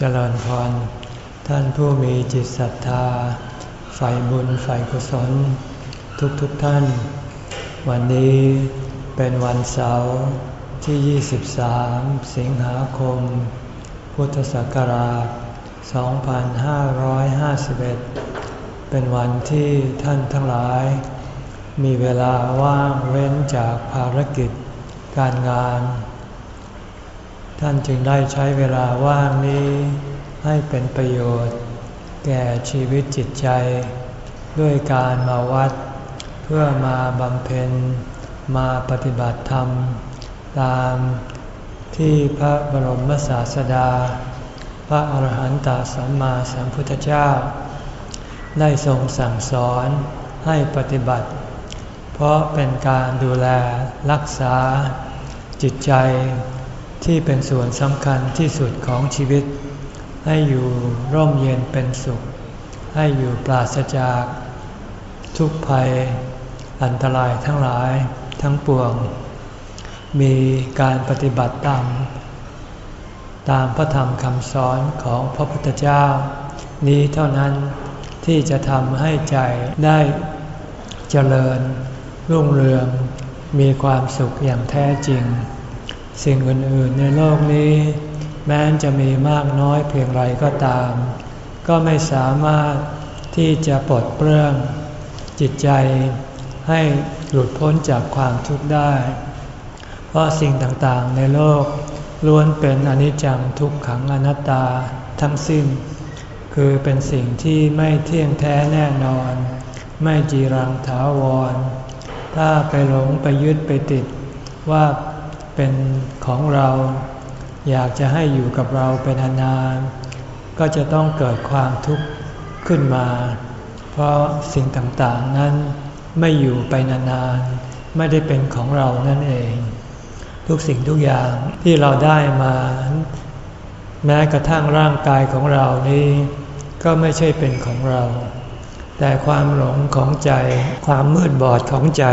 เจริญพร ท่านผู้มีจิตศรัทธาใฝ่บุญใฝ่กุศล ทุกๆทท่าน วันนี้เป็นวันเสาร์ที่ 23 สิงหาคม พุทธศักราช 2551 เป็นวันที่ท่านทั้งหลาย มีเวลาว่างเว้นจากภารกิจ การงาน ท่านจึงได้ใช้เวลาว่างนี้ให้เป็นประโยชน์ แก่ชีวิตจิตใจ ด้วยการมาวัด เพื่อมาบำเพ็ญ มาปฏิบัติธรรม ตามที่พระบรมศาสดา พระอาหารหันตสัมมาสัมพุทธเจ้า ได้ทรงสั่งสอนให้ปฏิบัติ เพราะเป็นการดูแลรักษาจิตใจ ที่เป็นส่วนสำคัญที่สุดของชีวิต ให้อยู่ร่มเย็นเป็นสุข ให้อยู่ปราศจาก ทุกภัย อันตรายทั้งหลายทั้งปวง มีการปฏิบัติตามตามพระธรรมคำสอนของพระพุทธเจ้า นี้เท่านั้นที่จะทำให้ใจได้เจริญ รุ่งเรือง มีความสุขอย่างแท้จริง สิ่งอื่นๆในโลกนี้ แม้จะมีมากน้อยเพียงไรก็ตาม ก็ไม่สามารถที่จะปลดเปลื้องจิตใจให้หลุดพ้นจากความทุกข์ได้ เพราะสิ่งต่างๆในโลกล้วนเป็นอนิจจังทุกขังอนัตตาทั้งสิ้น คือเป็นสิ่งที่ไม่เที่ยงแท้แน่นอน ไม่จีรังถาวร ถ้าไปหลงไปยึดไปติดว่า เป็นของเรา อยากจะให้อยู่กับเราเป็นนานๆก็จะต้องเกิดความทุกข์ขึ้นมา เพราะสิ่งต่างๆนั้นไม่อยู่ไปนานๆไม่ได้เป็นของเรานั่นเอง ทุกสิ่งทุกอย่างที่เราได้มา แม้กระทั่งร่างกายของเรานี้ก็ไม่ใช่เป็นของเรา แต่ความหลงของใจ ความมืดบอดของใจ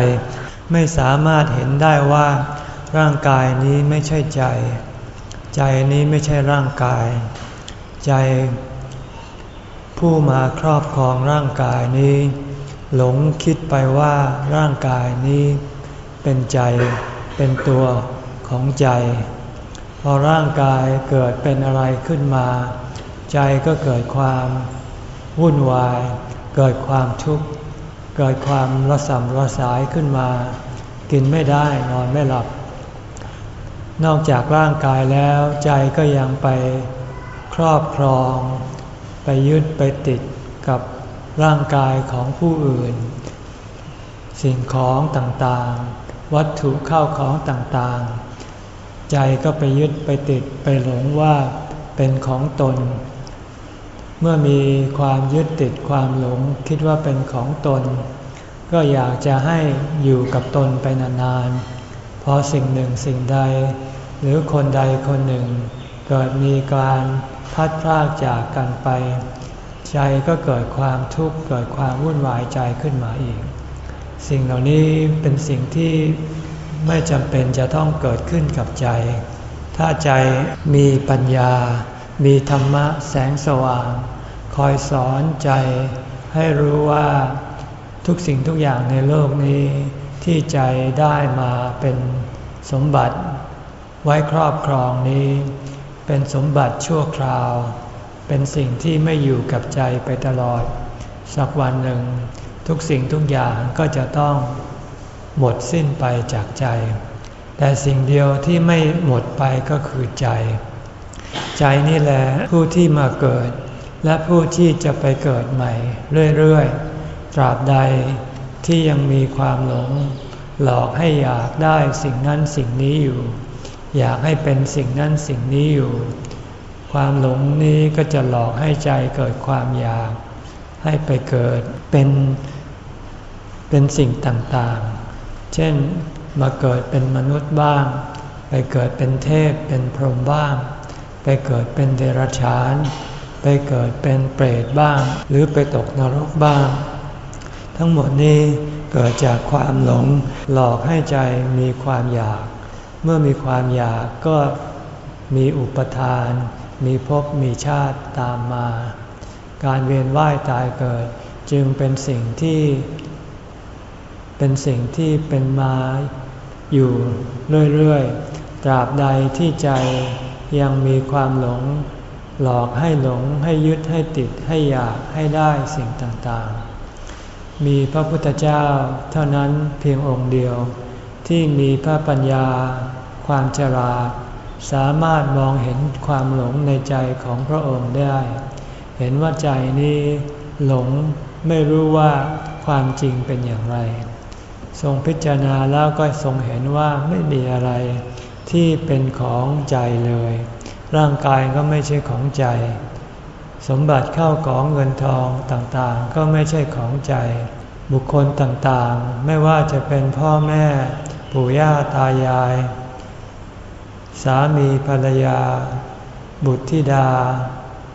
ไม่สามารถเห็นได้ว่า ร่างกายนี้ไม่ใช่ใจ ใจนี้ไม่ใช่ร่างกาย ใจ ผู้มาครอบครองร่างกายนี้ หลงคิดไปว่าร่างกายนี้เป็นใจเป็นตัวของใจ พอร่างกายเกิดเป็นอะไรขึ้นมา ใจก็เกิดความวุ่นวาย เกิดความทุกข์เกิดความระสำระสายขึ้นมา กินไม่ได้นอนไม่หลับ นอกจากร่างกายแล้วใจก็ยังไปครอบครอง ไปยึดไปติดกับร่างกายของผู้อื่น สิ่งของต่างๆ วัตถุเข้าของต่างๆ ใจก็ไปยึดไปติดไปหลงว่าเป็นของตน เมื่อมีความยึดติดความหลงคิดว่าเป็นของตน ก็อยากจะให้อยู่กับตนไปนานๆ พอสิ่งหนึ่งสิ่งใด หรือคนใดคนหนึ่ง เกิดมีการพัดพลากจากกันไป ใจก็เกิดความทุกข์เกิดความวุ่นวายใจขึ้นมาอีก สิ่งเหล่านี้เป็นสิ่งที่ไม่จำเป็นจะต้องเกิดขึ้นกับใจ ถ้าใจมีปัญญา มีธรรมะแสงสว่าง คอยสอนใจให้รู้ว่าทุกสิ่งทุกอย่างในโลกนี้ ที่ใจได้มาเป็นสมบัติไว้ครอบครองนี้ เป็นสมบัติชั่วคราว เป็นสิ่งที่ไม่อยู่กับใจไปตลอด สักวันหนึ่ง ทุกสิ่งทุกอย่างก็จะต้องหมดสิ้นไปจากใจ แต่สิ่งเดียวที่ไม่หมดไปก็คือใจ ใจนี่แหละผู้ที่มาเกิด และผู้ที่จะไปเกิดใหม่ เรื่อยๆ ตราบใด ที่ยังมีความหลง หลอกให้อยากได้สิ่งนั้นสิ่งนี้อยู่ อยากให้เป็นสิ่งนั้นสิ่งนี้อยู่ ความหลงนี้ก็จะหลอกให้ใจเกิดความอยาก ให้ไปเกิดเป็นเป็นสิ่งต่างๆ เช่นมาเกิดเป็นมนุษย์บ้าง ไปเกิดเป็นเทพเป็นพรหมบ้าง ไปเกิดเป็นเดรัจฉาน ไปเกิดเป็นเปรตบ้าง หรือไปตกนรกบ้าง ทั้งหมดนี้เกิดจากความหลงหลอกให้ใจมีความอยาก เมื่อมีความอยากก็มีอุปทาน มีภพมีชาติตามมา การเวียนว่ายตายเกิดจึงเป็นสิ่งที่ เป็นสิ่งที่เป็นมาอยู่เรื่อยๆ ตราบใดที่ใจยังมีความหลง หลอกให้หลงให้ยึดให้ติดให้อยากให้ได้สิ่งต่างๆ มีพระพุทธเจ้าเท่านั้นเพียงองค์เดียว ที่มีพระปัญญา ความฉลาด สามารถมองเห็นความหลงในใจของพระองค์ได้ เห็นว่าใจนี้หลงไม่รู้ว่าความจริงเป็นอย่างไร ทรงพิจารณาแล้วก็ทรงเห็นว่าไม่มีอะไร ที่เป็นของใจเลย ร่างกายก็ไม่ใช่ของใจ สมบัติเข้าของเงินทองต่างๆ ก็ไม่ใช่ของใจ บุคคลต่างๆ ไม่ว่าจะเป็นพ่อแม่ ปู่ย่าตายาย สามีภรรยา บุตรธิดา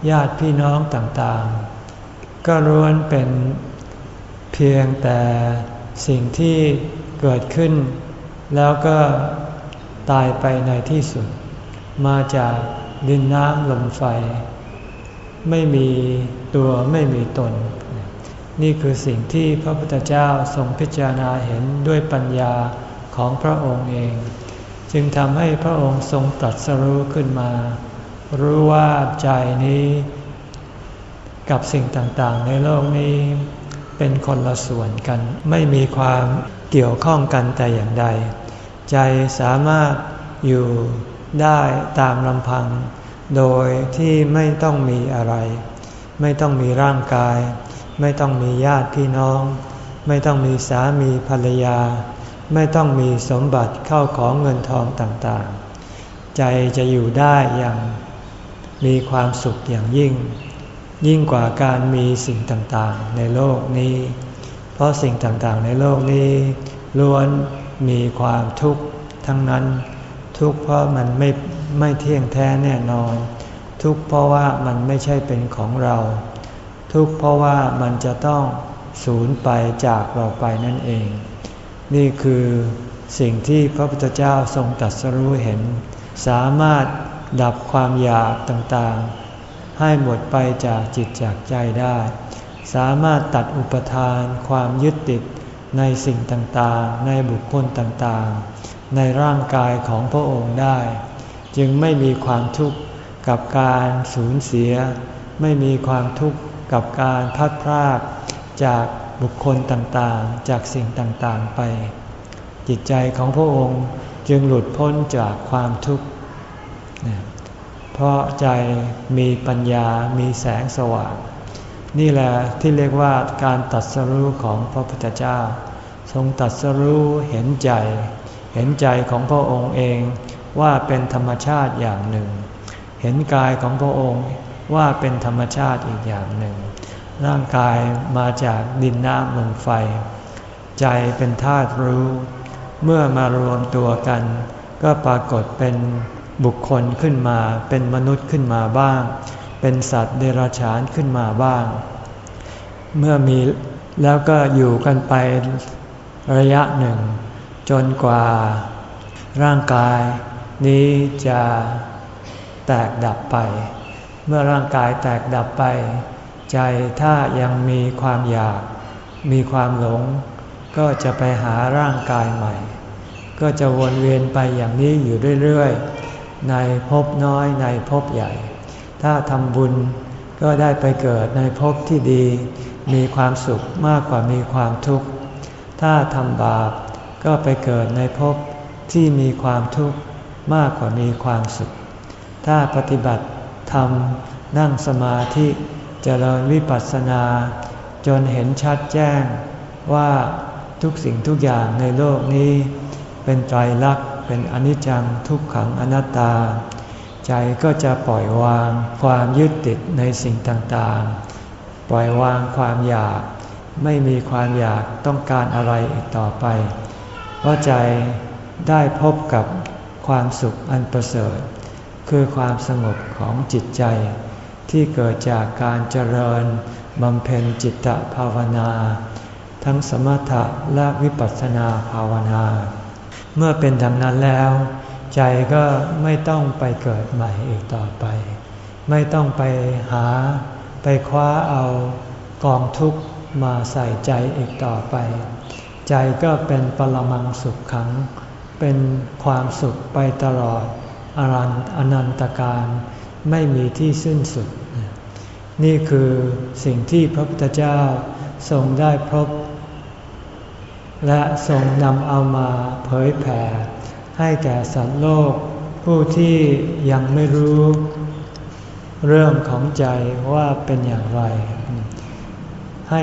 ญาติพี่น้องต่างๆ ก็ล้วนเป็นเพียงแต่สิ่งที่เกิดขึ้น แล้วก็ตายไปในที่สุด มาจากดินน้ำลมไฟ ไม่มีตัวไม่มีตน นี่คือสิ่งที่พระพุทธเจ้าทรงพิจารณาเห็นด้วยปัญญาของพระองค์เอง จึงทำให้พระองค์ทรงตรัสรู้ขึ้นมา รู้ว่าใจนี้ กับสิ่งต่างๆ ในโลกนี้ เป็นคนละส่วนกัน ไม่มีความเกี่ยวข้องกันแต่อย่างใด ใจสามารถอยู่ได้ตามลำพัง โดยที่ไม่ต้องมีอะไร ไม่ต้องมีร่างกาย ไม่ต้องมีญาติพี่น้อง ไม่ต้องมีสามีภรรยา ไม่ต้องมีสมบัติเข้าของเงินทองต่างๆ ใจจะอยู่ได้อย่างมีความสุขอย่างยิ่ง ยิ่งกว่าการมีสิ่งต่างๆ ในโลกนี้ เพราะสิ่งต่างๆ ในโลกนี้ล้วนมีความทุกข์ทั้งนั้น ทุกข์เพราะมันไม่ ไม่เที่ยงแท้แน่นอน ทุกข์เพราะว่ามันไม่ใช่เป็นของเรา ทุกข์เพราะว่ามันจะต้องสูญไปจากเราไปนั่นเอง นี่คือสิ่งที่พระพุทธเจ้าทรงตรัสรู้เห็น สามารถดับความอยากต่างๆ ให้หมดไปจากจิตจากใจได้ สามารถตัดอุปทานความยึดติดในสิ่งต่างๆ ในบุคคลต่างๆ ในร่างกายของพระองค์ได้ จึงไม่มีความทุกข์กับการสูญเสีย ไม่มีความทุกข์กับการพัดพรากจากบุคคลต่างๆ จากสิ่งต่างๆไป จิตใจของพระองค์จึงหลุดพ้นจากความทุกข์ เพราะใจมีปัญญา มีแสงสว่าง นี่แหละที่เรียกว่าการตัดสรู้ของพระพุทธเจ้า ทรงตัดสรู้เห็นใจ เห็นใจของพระองค์เอง ว่าเป็นธรรมชาติอย่างหนึ่ง เห็นกายของพระองค์ว่าเป็นธรรมชาติอีกอย่างหนึ่ง ร่างกายมาจากดินน้ำลมไฟ ใจเป็นธาตุรู้ เมื่อมารวมตัวกัน ก็ปรากฏเป็นบุคคลขึ้นมา เป็นมนุษย์ขึ้นมาบ้าง เป็นสัตว์เดรัจฉานขึ้นมาบ้าง เมื่อมีแล้วก็อยู่กันไประยะหนึ่ง จนกว่า ร่างกาย นี้จะแตกดับไป เมื่อร่างกายแตกดับไป ใจถ้ายังมีความอยาก มีความหลง ก็จะไปหาร่างกายใหม่ ก็จะวนเวียนไปอย่างนี้อยู่เรื่อยๆ ในภพน้อยในภพใหญ่ ถ้าทำบุญก็ได้ไปเกิดในภพที่ดี มีความสุขมากกว่ามีความทุกข์ ถ้าทำบาปก็ไปเกิดในภพที่มีความทุกข์ มากกว่ามีความสุข ถ้าปฏิบัติทำนั่งสมาธิจเจริญวิปัสสนา จนเห็นชัดแจ้งว่าทุกสิ่งทุกอย่างในโลกนี้ เป็นไตรลักษณ์เป็นอนิจจังทุกขังอนัตตา ใจก็จะปล่อยวางความยึดติดในสิ่งต่างๆ ปล่อยวางความอยาก ไม่มีความอยากต้องการอะไรอีกต่อไป เพราะใจได้พบกับ ความสุขอันประเสริฐ คือความสงบของจิตใจ ที่เกิดจากการเจริญบำเพ็ญจิตภาวนา ทั้งสมถะและวิปัสสนาภาวนา เมื่อเป็นดังนั้นแล้ว ใจก็ไม่ต้องไปเกิดใหม่อีกต่อไป ไม่ต้องไปหาไปคว้าเอากองทุกข์มาใส่ใจอีกต่อไป ใจก็เป็นปรมังสุขขัง เป็นความสุขไปตลอดอรันอนันตการไม่มีที่สิ้นสุด นี่คือสิ่งที่พระพุทธเจ้าทรงได้พบ และทรงนำเอามาเผยแผ่ ให้แก่สัตว์โลก ผู้ที่ยังไม่รู้ เรื่องของใจว่าเป็นอย่างไร ให้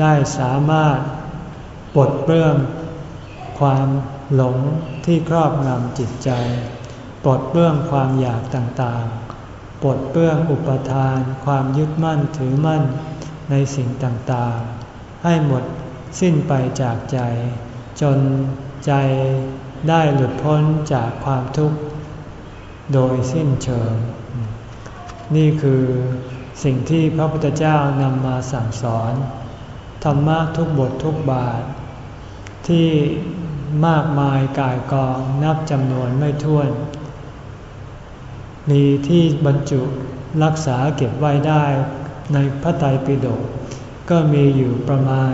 ได้สามารถปลดเปลื้องความ หลงที่ครอบงำจิตใจ ปลดเปลื้องความอยากต่างๆ ปลดเปลื้องอุปทาน ความยึดมั่นถือมั่นในสิ่งต่างๆ ให้หมดสิ้นไปจากใจ จนใจได้หลุดพ้นจากความทุกข์ โดยสิ้นเชิง นี่คือสิ่งที่พระพุทธเจ้านำมาสั่งสอน ธรรมะทุกบททุกบาท ที่ มากมายกายกองนับจำนวนไม่ถ้วน มีที่บรรจุรักษาเก็บไว้ได้ในพระไตรปิฎกก็มีอยู่ประมาณ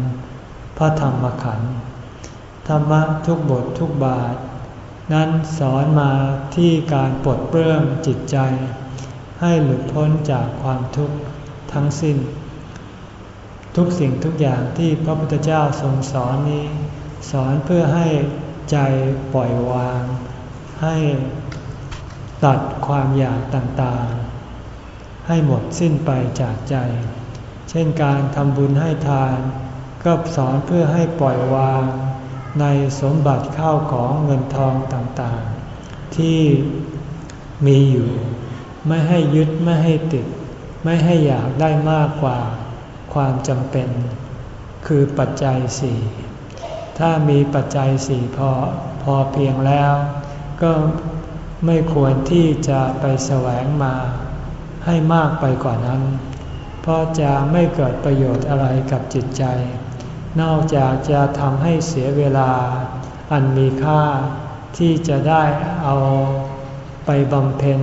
84,000 พระธรรมขันธ์ธรรมะทุกบททุกบาท นั้นสอนมาที่การปลดเปลื้องจิตใจ ให้หลุดพ้นจากความทุกข์ทั้งสิ้น ทุกสิ่งทุกอย่างที่พระพุทธเจ้าทรงสอนนี้ สอนเพื่อให้ใจปล่อยวาง ให้ตัดความอยากต่างๆ ให้หมดสิ้นไปจากใจ เช่นการทำบุญให้ทาน ก็สอนเพื่อให้ปล่อยวาง ในสมบัติข้าวของเงินทองต่างๆ ที่มีอยู่ ไม่ให้ยึดไม่ให้ติด ไม่ให้อยากได้มากกว่า ความจำเป็น คือปัจจัยสี่ถ้ามีปัจจัยสี่พอพอเพียงแล้ว ก็ไม่ควรที่จะไปแสวงมาให้มากไปกว่านั้น เพราะจะไม่เกิดประโยชน์อะไรกับจิตใจ นอกจากจะทำให้เสียเวลา อันมีค่าที่จะได้เอาไปบำเพ็ญ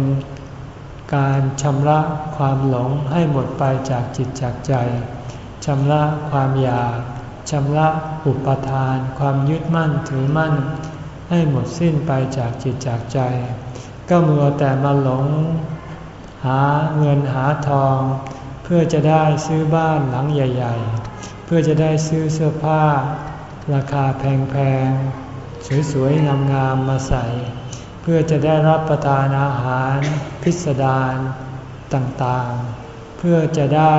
การชำระความหลงให้หมดไปจากจิตจากใจำระความอยากชำระอุปทาน ความยึดมั่นถือมั่น ให้หมดสิ้นไปจากจิตจากใจ ก็มัวแต่มาหลง หาเงินหาทอง เพื่อจะได้ซื้อบ้านหลังใหญ่ ๆ เพื่อจะได้ซื้อเสื้อผ้า ราคาแพงๆสวยๆงามๆมาใส่ เพื่อจะได้รับประทานอาหารพิสดารต่างๆ เพื่อจะได้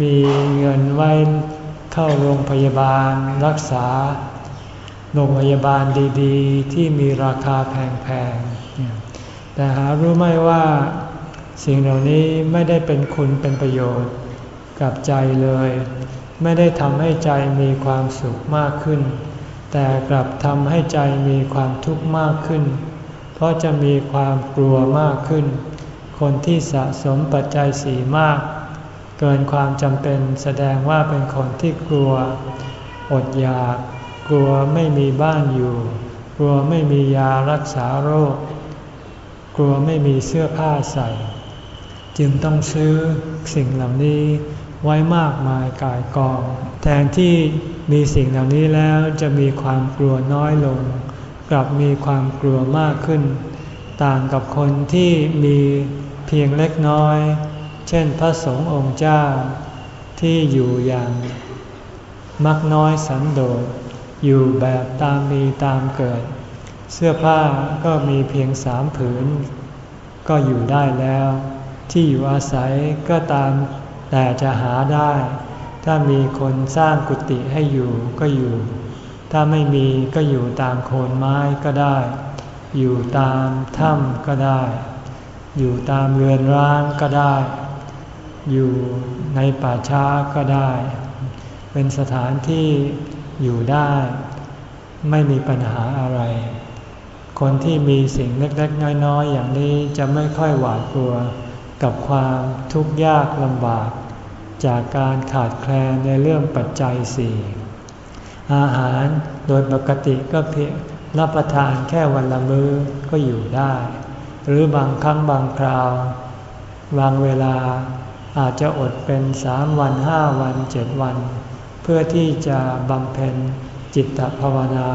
มีเงินไว้เข้าโรงพยาบาลรักษา โรงพยาบาลดีๆ ที่มีราคาแพงๆ แต่หารู้ไหมว่าสิ่งเหล่านี้ไม่ได้เป็นคุณเป็นประโยชน์กับใจเลย ไม่ได้ทำให้ใจมีความสุขมากขึ้น แต่กลับทำให้ใจมีความทุกข์มากขึ้น เพราะจะมีความกลัวมากขึ้น คนที่สะสมปัจจัยสีมาก เกินความจำเป็นแสดงว่าเป็นคนที่กลัว อดอยาก กลัวไม่มีบ้านอยู่ กลัวไม่มียารักษาโรค กลัวไม่มีเสื้อผ้าใส่ จึงต้องซื้อสิ่งเหล่านี้ไว้มากมายกายกอง แทนที่มีสิ่งเหล่านี้แล้วจะมีความกลัวน้อยลง กลับมีความกลัวมากขึ้น ต่างกับคนที่มีเพียงเล็กน้อย เช่นพระสงฆ์องค์เจ้า ที่อยู่อย่างมักน้อยสันโดษอยู่แบบตามมีตามเกิด เสื้อผ้าก็มีเพียงสามผืน ก็อยู่ได้แล้ว ที่อยู่อาศัยก็ตามแต่จะหาได้ ถ้ามีคนสร้างกุฏิให้อยู่ก็อยู่ ถ้าไม่มีก็อยู่ตามโคนไม้ก็ได้ อยู่ตามถ้ำก็ได้ อยู่ตามเรือนร้างก็ได้ อยู่ในป่าช้าก็ได้ เป็นสถานที่อยู่ได้ ไม่มีปัญหาอะไร คนที่มีสิ่งเล็กๆน้อยๆ อย่างนี้จะไม่ค่อยหวาดกลัวกับความทุกข์ยากลำบาก จากการขาดแคลนในเรื่องปัจจัยสี่อาหารโดยปกติก็เพียงรับประทานแค่วันละมื้อก็อยู่ได้ หรือบางครั้งบางคราว บางเวลา อาจจะอดเป็นสามวันห้าวันเจ็ดวัน เพื่อที่จะบำเพ็ญจิตภาวนา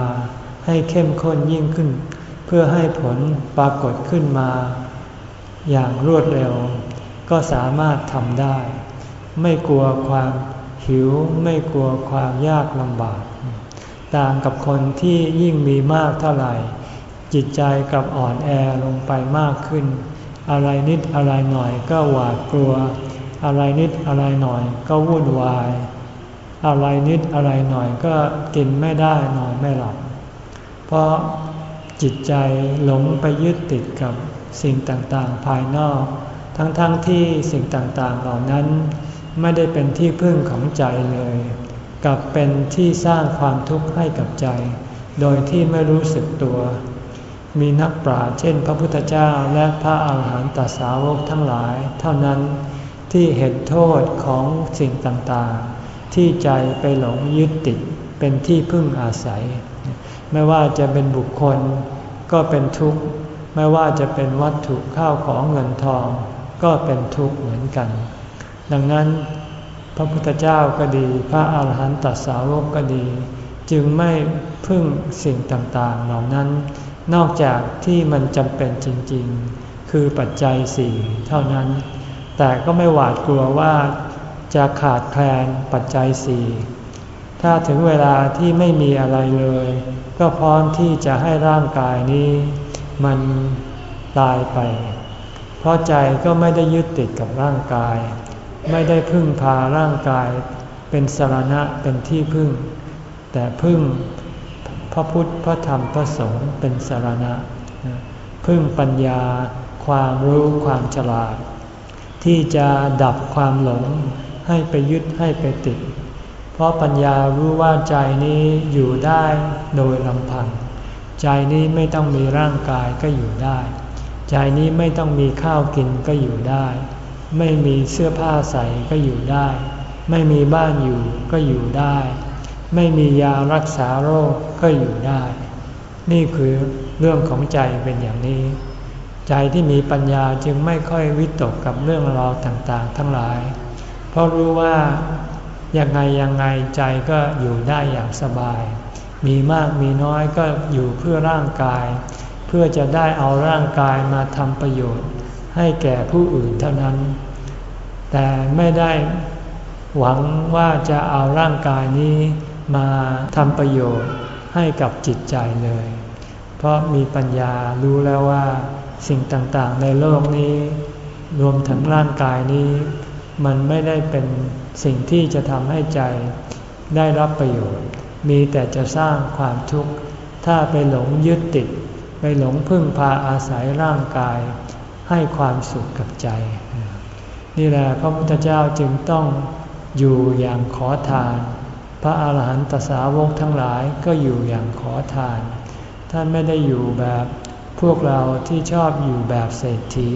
ให้เข้มข้นยิ่งขึ้น เพื่อให้ผลปรากฏขึ้นมา อย่างรวดเร็ว ก็สามารถทำได้ ไม่กลัวความหิวไม่กลัวความยากลำบาก ต่างกับคนที่ยิ่งมีมากเท่าไหร่ จิตใจกับอ่อนแอลงไปมากขึ้น อะไรนิดอะไรหน่อยก็หวาดกลัว อะไรนิดอะไรหน่อยก็วุ่นวาย อะไรนิดอะไรหน่อยก็กินไม่ได้นอนไม่หลับ เพราะจิตใจหลงไปยึดติดกับสิ่งต่างๆภายนอก ทั้งๆทที่สิ่งต่างๆเหล่านั้น ไม่ได้เป็นที่พึ่งของใจเลย กลับเป็นที่สร้างความทุกข์ให้กับใจ โดยที่ไม่รู้สึกตัว มีนักปราชญ์เช่น พระพุทธเจ้าและพระอาหารหันตสาวกทั้งหลาย เท่านั้น ที่เห็นโทษของสิ่งต่างๆ ที่ใจไปหลงยึดติดเป็นที่พึ่งอาศัย ไม่ว่าจะเป็นบุคคลก็เป็นทุกข์ ไม่ว่าจะเป็นวัตถุข้าวของเงินทอง ก็เป็นทุกข์เหมือนกัน ดังนั้นพระพุทธเจ้าก็ดี พระอาหารหันตสาวกก็ดี จึงไม่พึ่งสิ่งต่างๆ เหล่านั้น นอกจากที่มันจำเป็นจริงๆ คือปัจจัยสี่เท่านั้น แต่ก็ไม่หวาดกลัวว่าจะขาดแคลนปัจจัยสี่ถ้าถึงเวลาที่ไม่มีอะไรเลย ก็พร้อมที่จะให้ร่างกายนี้ มันตายไป เพราะใจก็ไม่ได้ยึดติดกับร่างกาย ไม่ได้พึ่งพาร่างกายเป็นสารณะเป็นที่พึ่ง แต่พึ่งพระพุทธพระธรรมพระสงฆ์เป็นสารณะ พึ่งปัญญาความรู้ความฉลาด ที่จะดับความหลงให้ไปยึดให้ไปติด เพราะปัญญารู้ว่าใจนี้อยู่ได้โดยลำพัง ใจนี้ไม่ต้องมีร่างกายก็อยู่ได้ ใจนี้ไม่ต้องมีข้าวกินก็อยู่ได้ ไม่มีเสื้อผ้าใส่ก็อยู่ได้ ไม่มีบ้านอยู่ก็อยู่ได้ ไม่มียารักษาโรคก็อยู่ได้ นี่คือเรื่องของใจเป็นอย่างนี้ ใจที่มีปัญญาจึงไม่ค่อยวิตกกับเรื่องราวต่างๆ ทั้งหลาย เพราะรู้ว่ายังไงยังไงใจก็อยู่ได้อย่างสบาย มีมากมีน้อยก็อยู่เพื่อร่างกาย เพื่อจะได้เอาร่างกายมาทำประโยชน์ ให้แก่ผู้อื่นเท่านั้น แต่ไม่ได้หวังว่าจะเอาร่างกายนี้มาทำประโยชน์ให้กับจิตใจเลย เพราะมีปัญญารู้แล้วว่า สิ่งต่างๆ ในโลกนี้ รวมถึงร่างกายนี้ มันไม่ได้เป็นสิ่งที่จะทำให้ใจได้รับประโยชน์ มีแต่จะสร้างความทุกข์ ถ้าไปหลงยึดติด ไปหลงพึ่งพาอาศัยร่างกาย ให้ความสุขกับใจ นี่แหละพระพุทธเจ้าจึงต้องอยู่อย่างขอทาน พระอาหารหันตสาวกทั้งหลายก็อยู่อย่างขอทาน ท่านไม่ได้อยู่แบบ พวกเราที่ชอบอยู่แบบเศรษฐี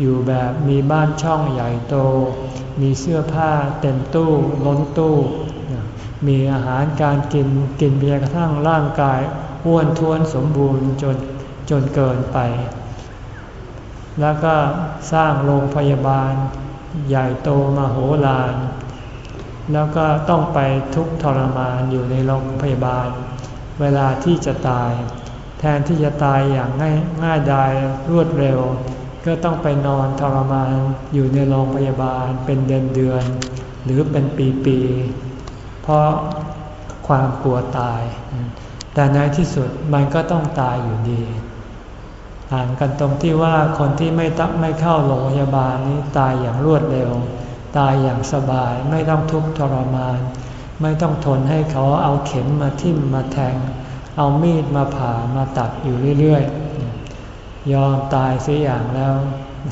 อยู่แบบมีบ้านช่องใหญ่โต มีเสื้อผ้าเต็มตู้ล้นตู้ มีอาหารการกินกินเพียงกระทั่งร่างกายอ้วนท้วนสมบูรณ์จนจนเกินไป แล้วก็สร้างโรงพยาบาล ใหญ่โตมโหฬารแล้วก็ต้องไปทุกทรมานอยู่ในโรงพยาบาล เวลาที่จะตาย ทนที่จะตายอย่างง่ายง่ายดายรวดเร็ว ก็ต้องไปนอนทรมานอยู่ในโรงพยาบาลเป็นเดือนเดือน หรือเป็นปีปีเพราะความกลัวตาย แต่ในที่สุดมันก็ต้องตายอยู่ดีต่างกันตรงที่ว่าคนที่ไม่ตักไม่เข้าโรงพยาบาลนี้ตายอย่างรวดเร็ว ตายอย่างสบายไม่ต้องทุกข์ทรมาน ไม่ต้องทนให้เขาเอาเข็มมาทิ่มมาแทง เอามีดมาผ่ามาตัดอยู่เรื่อยๆ ยอมตายเสียอย่างแล้ว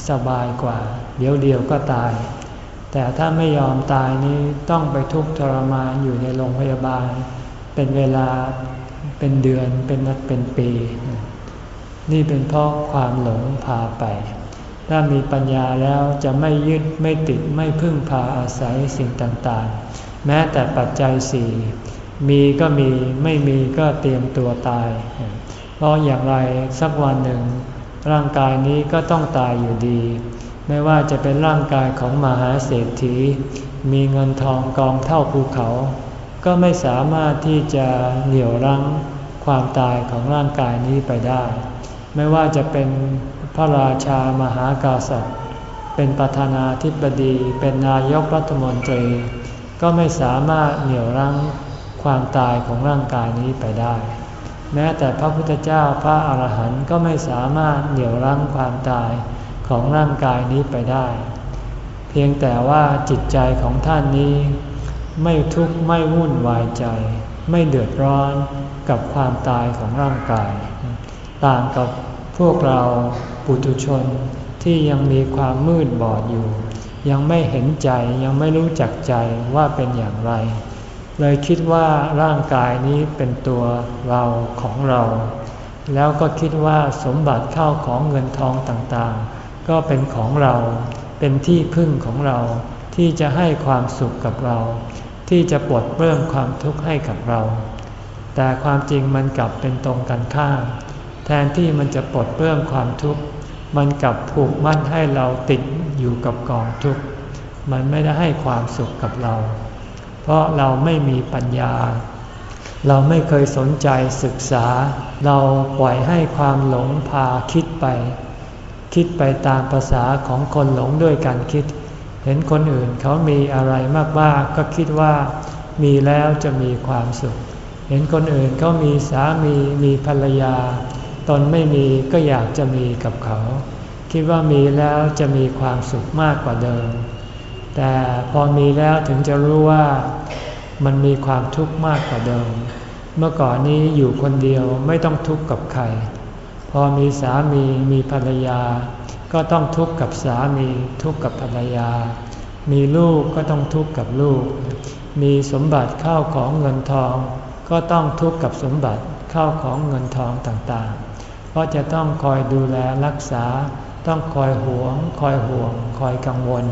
สบายกว่า เดี๋ยวเดียวก็ตาย แต่ถ้าไม่ยอมตายนี้ต้องไปทุกข์ทรมานอยู่ในโรงพยาบาล เป็นเวลาเป็นเดือนเป็นนัดเป็นปี นี่เป็นเพราะความหลงพาไป ถ้ามีปัญญาแล้วจะไม่ยึดไม่ติดไม่พึ่งพาอาศัยสิ่งต่างๆ แม้แต่ปัจจัยสี่ มีก็มีไม่มีก็เตรียมตัวตาย เพราะอย่างไรสักวันหนึ่ง ร่างกายนี้ก็ต้องตายอยู่ดี ไม่ว่าจะเป็นร่างกายของมหาเศรษฐี มีเงินทองกองเท่าภูเขา ก็ไม่สามารถที่จะเหนี่ยวรั้งความตายของร่างกายนี้ไปได้ ไม่ว่าจะเป็นพระราชามหากาษัตริย์ เป็นประธานาธิบดี เป็นนายกรัฐมนตรี ก็ไม่สามารถเหนี่ยวรั้ง ความตายของร่างกายนี้ไปได้ แม้แต่พระพุทธเจ้าพระอาหารหันต์ก็ไม่สามารถเหนี่ยวรั้งความตายของร่างกายนี้ไปได้ เพียงแต่ว่าจิตใจของท่านนี้ ไม่ทุกข์ไม่วุ่นวายใจ ไม่เดือดร้อนกับความตายของร่างกาย ต่างกับพวกเราปุถุชนที่ยังมีความมืดบอดอยู่ ยังไม่เห็นใจยังไม่รู้จักใจว่าเป็นอย่างไร เลยคิดว่าร่างกายนี้เป็นตัวเราของเรา แล้วก็คิดว่าสมบัติเข้าของเงินทองต่างๆ ก็เป็นของเราเป็นที่พึ่งของเราที่จะให้ความสุขกับเรา ที่จะปลดเปลื้องความทุกข์ให้กับเรา แต่ความจริงมันกลับเป็นตรงกันข้ามแทนที่มันจะปลดเปลื้องความทุกข์มันกลับผูกมั่นให้เราติดอยู่กับกองทุกข์มันไม่ได้ให้ความสุขกับเรา เพราะเราไม่มีปัญญา เราไม่เคยสนใจศึกษา เราปล่อยให้ความหลงพาคิดไป คิดไปตามภาษาของคนหลงด้วยการคิด เห็นคนอื่นเขามีอะไรมากๆ ก็คิดว่ามีแล้วจะมีความสุข เห็นคนอื่นเขามีสามีมีภรรยา ตนไม่มีก็อยากจะมีกับเขา คิดว่ามีแล้วจะมีความสุขมากกว่าเดิม แต่พอมีแล้วถึงจะรู้ว่ามันมีความทุกข์มากกว่าเดิม เมื่อก่อนนี้อยู่คนเดียวไม่ต้องทุกข์กับใคร พอมีสามีมีภรรยา ก็ต้องทุกข์กับสามีทุกข์กับภรรยา มีลูกก็ต้องทุกข์กับลูก มีสมบัติเข้าของเงินทอง ก็ต้องทุกข์กับสมบัติเข้าของเงินทองต่างๆ เพราะจะต้องคอยดูแลรักษา ต้องคอยหวง คอยห่วง คอยกังวล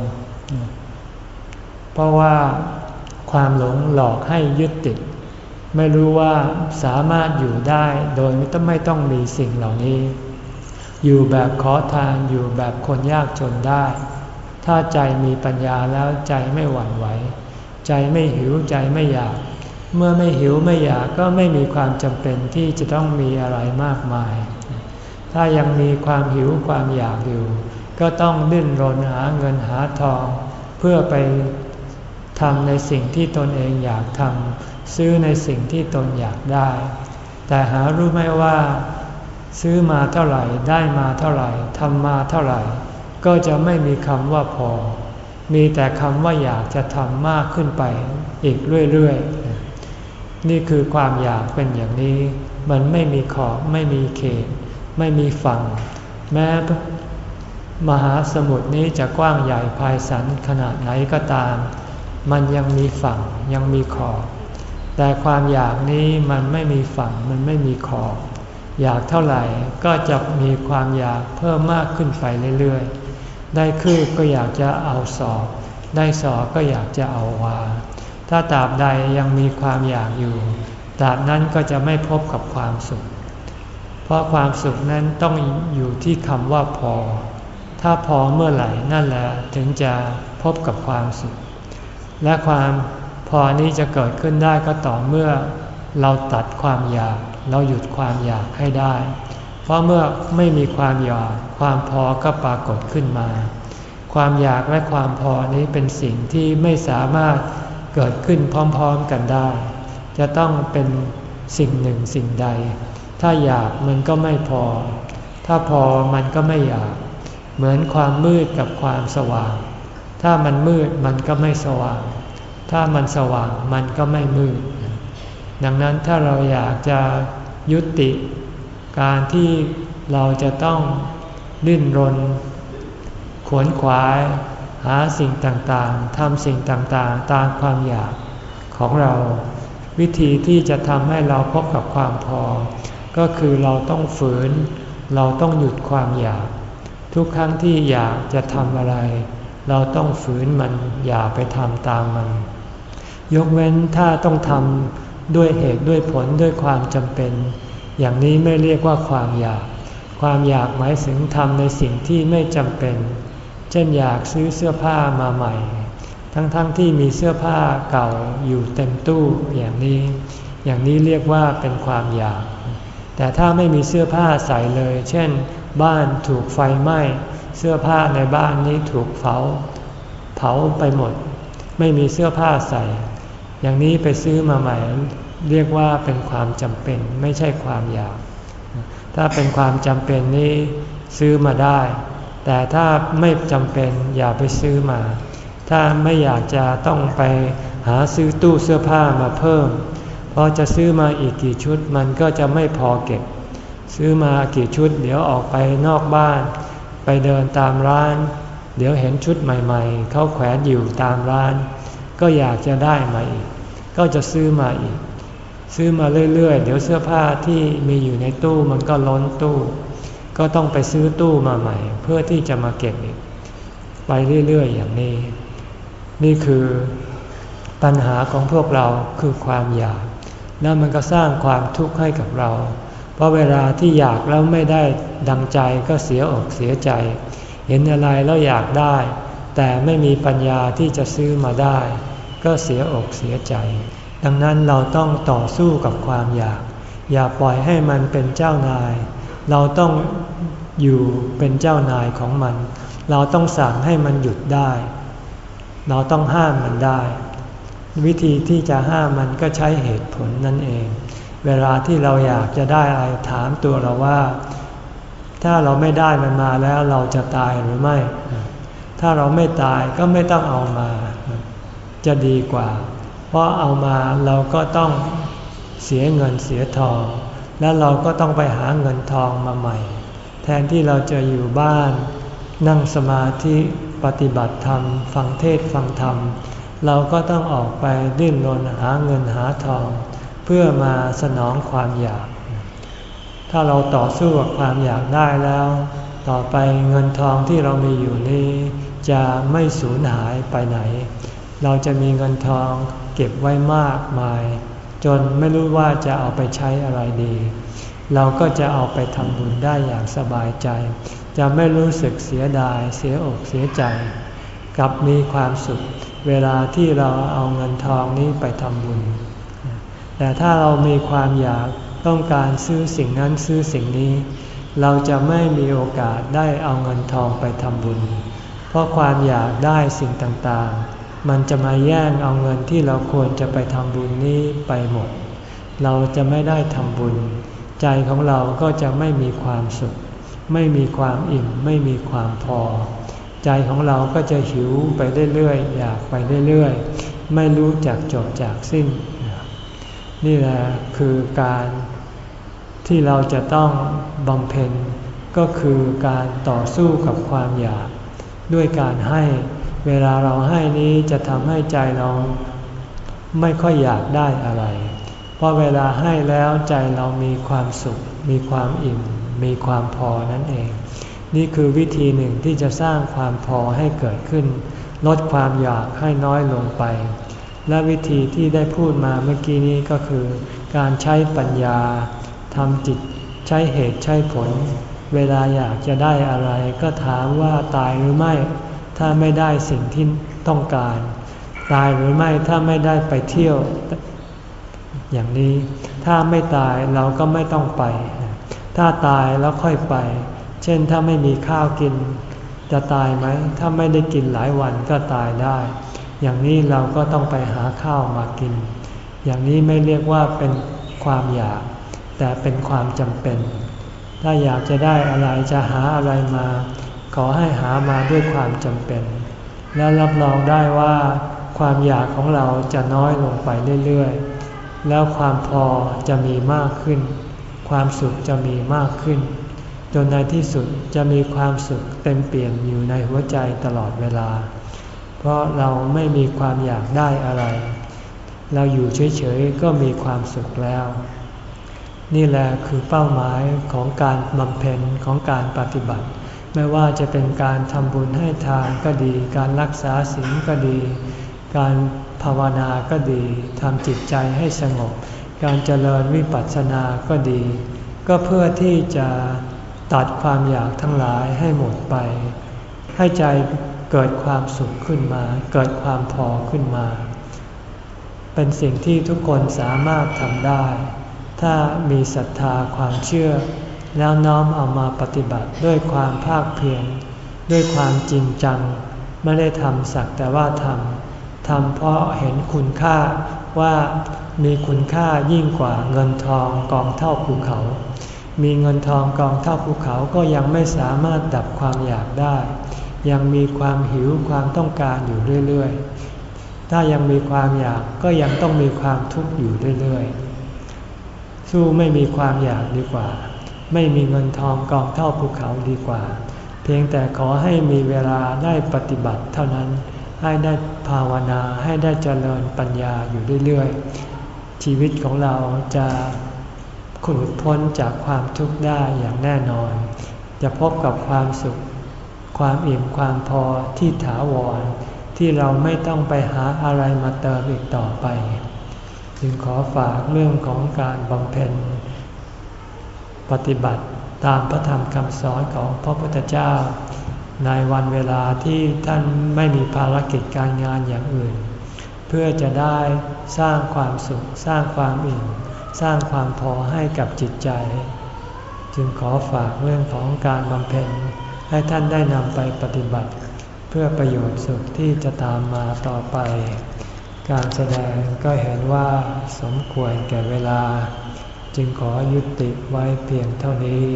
เพราะว่าความหลงหลอกให้ยึดติด ไม่รู้ว่าสามารถอยู่ได้โดยไม่ต้องมีสิ่งเหล่านี้ อยู่แบบขอทานอยู่แบบคนยากจนได้ ถ้าใจมีปัญญาแล้วใจไม่หวั่นไหว ใจไม่หิวใจไม่อยาก เมื่อไม่หิวไม่อยากก็ไม่มีความจำเป็นที่จะต้องมีอะไรมากมาย ถ้ายังมีความหิวความอยากอยู่ ก็ต้องดิ้นรนหาเงินหาทอง เพื่อไป ทำในสิ่งที่ตนเองอยากทำซื้อในสิ่งที่ตนอยากได้ แต่หารู้ไหมว่า ซื้อมาเท่าไหร่ได้มาเท่าไหร่ทำมาเท่าไหร่ ก็จะไม่มีคำว่าพอ มีแต่คำว่าอยากจะทำมากขึ้นไปอีกเรื่อยๆ นี่คือความอยากเป็นอย่างนี้ มันไม่มีขอบไม่มีเขต ไม่มีฝั่ง แม้มหาสมุทรนี้จะกว้างใหญ่ภายสันขนาดไหนก็ตาม มันยังมีฝั่งยังมีขอบ แต่ความอยากนี้มันไม่มีฝั่งมันไม่มีขอบ อยากเท่าไหร่ก็จะมีความอยากเพิ่มมากขึ้นไปเรื่อยๆ ได้คืบก็อยากจะเอาสอบ ได้สอบก็อยากจะเอาวา ถ้าตราบใดยังมีความอยากอยู่ตราบนั้นก็จะไม่พบกับความสุข เพราะความสุขนั้นต้องอยู่ที่คำว่าพอ ถ้าพอเมื่อไหร่นั่นแหละถึงจะพบกับความสุข และความพอนี้จะเกิดขึ้นได้ก็ต่อเมื่อเราตัดความอยาก เราหยุดความอยากให้ได้ เพราะเมื่อไม่มีความอยาก ความพอก็ปรากฏขึ้นมา ความอยากและความพอนี้เป็นสิ่งที่ไม่สามารถเกิดขึ้นพร้อมๆกันได้ จะต้องเป็นสิ่งหนึ่งสิ่งใด ถ้าอยากมันก็ไม่พอ ถ้าพอมันก็ไม่อยาก เหมือนความมืดกับความสว่าง ถ้ามันมืดมันก็ไม่สว่าง ถ้ามันสว่างมันก็ไม่มืด ดังนั้นถ้าเราอยากจะยุติ การที่เราจะต้องดิ้นรน ขวนขวาย หาสิ่งต่างๆทำสิ่งต่างๆ ตามความอยากของเรา วิธีที่จะทำให้เราพบกับความพอ ก็คือเราต้องฝืน เราต้องหยุดความอยาก ทุกครั้งที่อยากจะทำอะไร เราต้องฝืนมันอย่าไปทำตามมัน ยกเว้นถ้าต้องทำด้วยเหตุด้วยผลด้วยความจำเป็น อย่างนี้ไม่เรียกว่าความอยาก ความอยากหมายถึงทำในสิ่งที่ไม่จำเป็น เช่นอยากซื้อเสื้อผ้ามาใหม่ ทั้งๆทที่มีเสื้อผ้าเก่าอยู่เต็มตู้อย่างนี้ อย่างนี้เรียกว่าเป็นความอยาก แต่ถ้าไม่มีเสื้อผ้าใส่เลย เช่น บ้านถูกไฟไหม้ เสื้อผ้าในบ้านนี้ถูกเผา เผาไปหมด ไม่มีเสื้อผ้าใส่ อย่างนี้ไปซื้อมาใหม่ เรียกว่าเป็นความจำเป็นไม่ใช่ความอยาก ถ้าเป็นความจำเป็นนี้ซื้อมาได้ แต่ถ้าไม่จำเป็นอย่าไปซื้อมา ถ้าไม่อยากจะต้องไปหาซื้อตู้เสื้อผ้ามาเพิ่มพอจะซื้อมาอีกกี่ชุดมันก็จะไม่พอเก็บ ซื้อมากี่ชุดเดี๋ยวออกไปนอกบ้าน ไปเดินตามร้าน เดี๋ยวเห็นชุดใหม่ๆ เขาแขวนอยู่ตามร้าน ก็อยากจะได้มาอีก ก็จะซื้อมาอีก ซื้อมาเรื่อยๆ เดี๋ยวเสื้อผ้าที่มีอยู่ในตู้มันก็ล้นตู้ ก็ต้องไปซื้อตู้มาใหม่ เพื่อที่จะมาเก็บอีก ไปเรื่อยๆ อย่างนี้ นี่คือปัญหาของพวกเราคือความอยาก แล้วมันก็สร้างความทุกข์ให้กับเรา ราะเวลาที่อยากแล้วไม่ได้ดังใจก็เสียอกเสียใจ เห็นอะไรแล้วอยากได้ แต่ไม่มีปัญญาที่จะซื้อมาได้ ก็เสียอกเสียใจ ดังนั้นเราต้องต่อสู้กับความอยาก อย่าปล่อยให้มันเป็นเจ้านาย เราต้องอยู่เป็นเจ้านายของมัน เราต้องสั่งให้มันหยุดได้ เราต้องห้ามมันได้ วิธีที่จะห้ามมันก็ใช้เหตุผลนั่นเอง เวลาที่เราอยากจะได้อะไรถามตัวเราว่า ถ้าเราไม่ได้มันมาแล้วเราจะตายหรือไม่ ถ้าเราไม่ตายก็ไม่ต้องเอามา จะดีกว่า เพราะเอามาเราก็ต้องเสียเงินเสียทอง แล้วเราก็ต้องไปหาเงินทองมาใหม่ แทนที่เราจะอยู่บ้าน นั่งสมาธิปฏิบัติธรรม ฟังเทศฟังธรรม เราก็ต้องออกไปดิ้นรนหาเงินหาทอง พื่อมาสนองความอยาก ถ้าเราต่อสู้กับความอยากได้แล้ว ต่อไปเงินทองที่เรามีอยู่นี้ จะไม่สูญหายไปไหน เราจะมีเงินทองเก็บไว้มากมาย จนไม่รู้ว่าจะเอาไปใช้อะไรดี เราก็จะเอาไปทำบุญได้อย่างสบายใจ จะไม่รู้สึกเสียดาย เสียอกเสียใจกับมีความสุข เวลาที่เราเอาเงินทองนี้ไปทำบุญ แต่ถ้าเรามีความอยากต้องการซื้อสิ่งนั้นซื้อสิ่งนี้ เราจะไม่มีโอกาสได้เอาเงินทองไปทำบุญ เพราะความอยากได้สิ่งต่างๆ มันจะมาแย่งเอาเงินที่เราควรจะไปทำบุญนี้ไปหมด เราจะไม่ได้ทำบุญ ใจของเราก็จะไม่มีความสุข ไม่มีความอิ่ม ไม่มีความพอ ใจของเราก็จะหิวไปเรื่อยๆอยากไปเรื่อยๆไม่รู้จักจบจากสิ้น นี่แหละคือการที่เราจะต้องบำเพ็ญก็คือการต่อสู้กับความอยาก ด้วยการให้เวลาเราให้นี้จะทำให้ใจเราไม่ค่อยอยากได้อะไร เพราะเวลาให้แล้วใจเรามีความสุข มีความอิ่ม มีความพอนั่นเอง นี่คือวิธีหนึ่งที่จะสร้างความพอให้เกิดขึ้น ลดความอยากให้น้อยลงไป และวิธีที่ได้พูดมาเมื่อกี้นี้ก็คือ การใช้ปัญญาทำจิตใช้เหตุใช้ผล เวลาอยากจะได้อะไรก็ถามว่าตายหรือไม่ ถ้าไม่ได้สิ่งที่ต้องการ ตายหรือไม่ถ้าไม่ได้ไปเที่ยว อย่างนี้ ถ้าไม่ตายเราก็ไม่ต้องไป ถ้าตายแล้วค่อยไป เช่นถ้าไม่มีข้าวกิน จะตายไหม ถ้าไม่ได้กินหลายวันก็ตายได้ อย่างนี้เราก็ต้องไปหาข้าวมากิน อย่างนี้ไม่เรียกว่าเป็นความอยาก แต่เป็นความจำเป็น ถ้าอยากจะได้อะไรจะหาอะไรมา ขอให้หามาด้วยความจำเป็น และรับรองได้ว่า ความอยากของเราจะน้อยลงไปเรื่อยๆ แล้วความพอจะมีมากขึ้น ความสุขจะมีมากขึ้น จนในที่สุดจะมีความสุขเต็มเปลี่ยนอยู่ในหัวใจตลอดเวลา เพราะเราไม่มีความอยากได้อะไร เราอยู่เฉยๆก็มีความสุขแล้ว นี่แหละคือเป้าหมายของการบำเพ็ญของการปฏิบัติ ไม่ว่าจะเป็นการทำบุญให้ทานก็ดี การรักษาศีลก็ดี การภาวนาก็ดีทำจิตใจให้สงบ การเจริญวิปัสสนาก็ดี ก็เพื่อที่จะตัดความอยากทั้งหลายให้หมดไป ให้ใจ เกิดความสุขขึ้นมา เกิดความพอขึ้นมา เป็นสิ่งที่ทุกคนสามารถทำได้ ถ้ามีศรัทธาความเชื่อ แล้วน้อมเอามาปฏิบัติด้วยความภาคเพียรด้วยความจริงจัง ไม่ได้ทำสักแต่ว่าทำทำเพราะเห็นคุณค่าว่ามีคุณค่ายิ่งกว่าเงินทองกองเท่าภูเขา มีเงินทองกองเท่าภูเขาก็ยังไม่สามารถดับความอยากได้ ยังมีความหิวความต้องการอยู่เรื่อยๆ ถ้ายังมีความอยากก็ยังต้องมีความทุกข์อยู่เรื่อยๆ สู้ไม่มีความอยากดีกว่า ไม่มีเงินทองกองเท่าภูเขาดีกว่า เพียงแต่ขอให้มีเวลาได้ปฏิบัติเท่านั้น ให้ได้ภาวนาให้ได้เจริญปัญญาอยู่เรื่อยๆ ชีวิตของเราจะขุดพ้นจากความทุกข์ได้อย่างแน่นอน จะพบกับความสุข ความอิ่มความพอที่ถาวร ที่เราไม่ต้องไปหาอะไรมาเติมอีกต่อไป จึงขอฝากเรื่องของการบำเพ็ญ ปฏิบัติตามพระธรรมคำสอนของพระพุทธเจ้า ในวันเวลาที่ท่านไม่มีภารกิจการงานอย่างอื่น เพื่อจะได้สร้างความสุข สร้างความอิ่ม สร้างความพอให้กับจิตใจ จึงขอฝากเรื่องของการบำเพ็ญ ให้ท่านได้นำไปปฏิบัติ เพื่อประโยชน์สุขที่จะตามมาต่อไป การแสดงก็เห็นว่าสมควรแก่เวลา จึงขอยุติไว้เพียงเท่านี้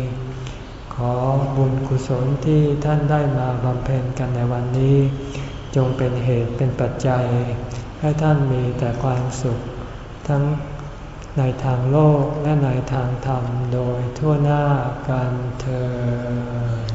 ขอบุญกุศลที่ท่านได้มาบำเพ็ญกันในวันนี้ จงเป็นเหตุเป็นปัจจัย ให้ท่านมีแต่ความสุข ทั้งในทางโลกและในทางธรรมโดยทั่วหน้ากันเธอ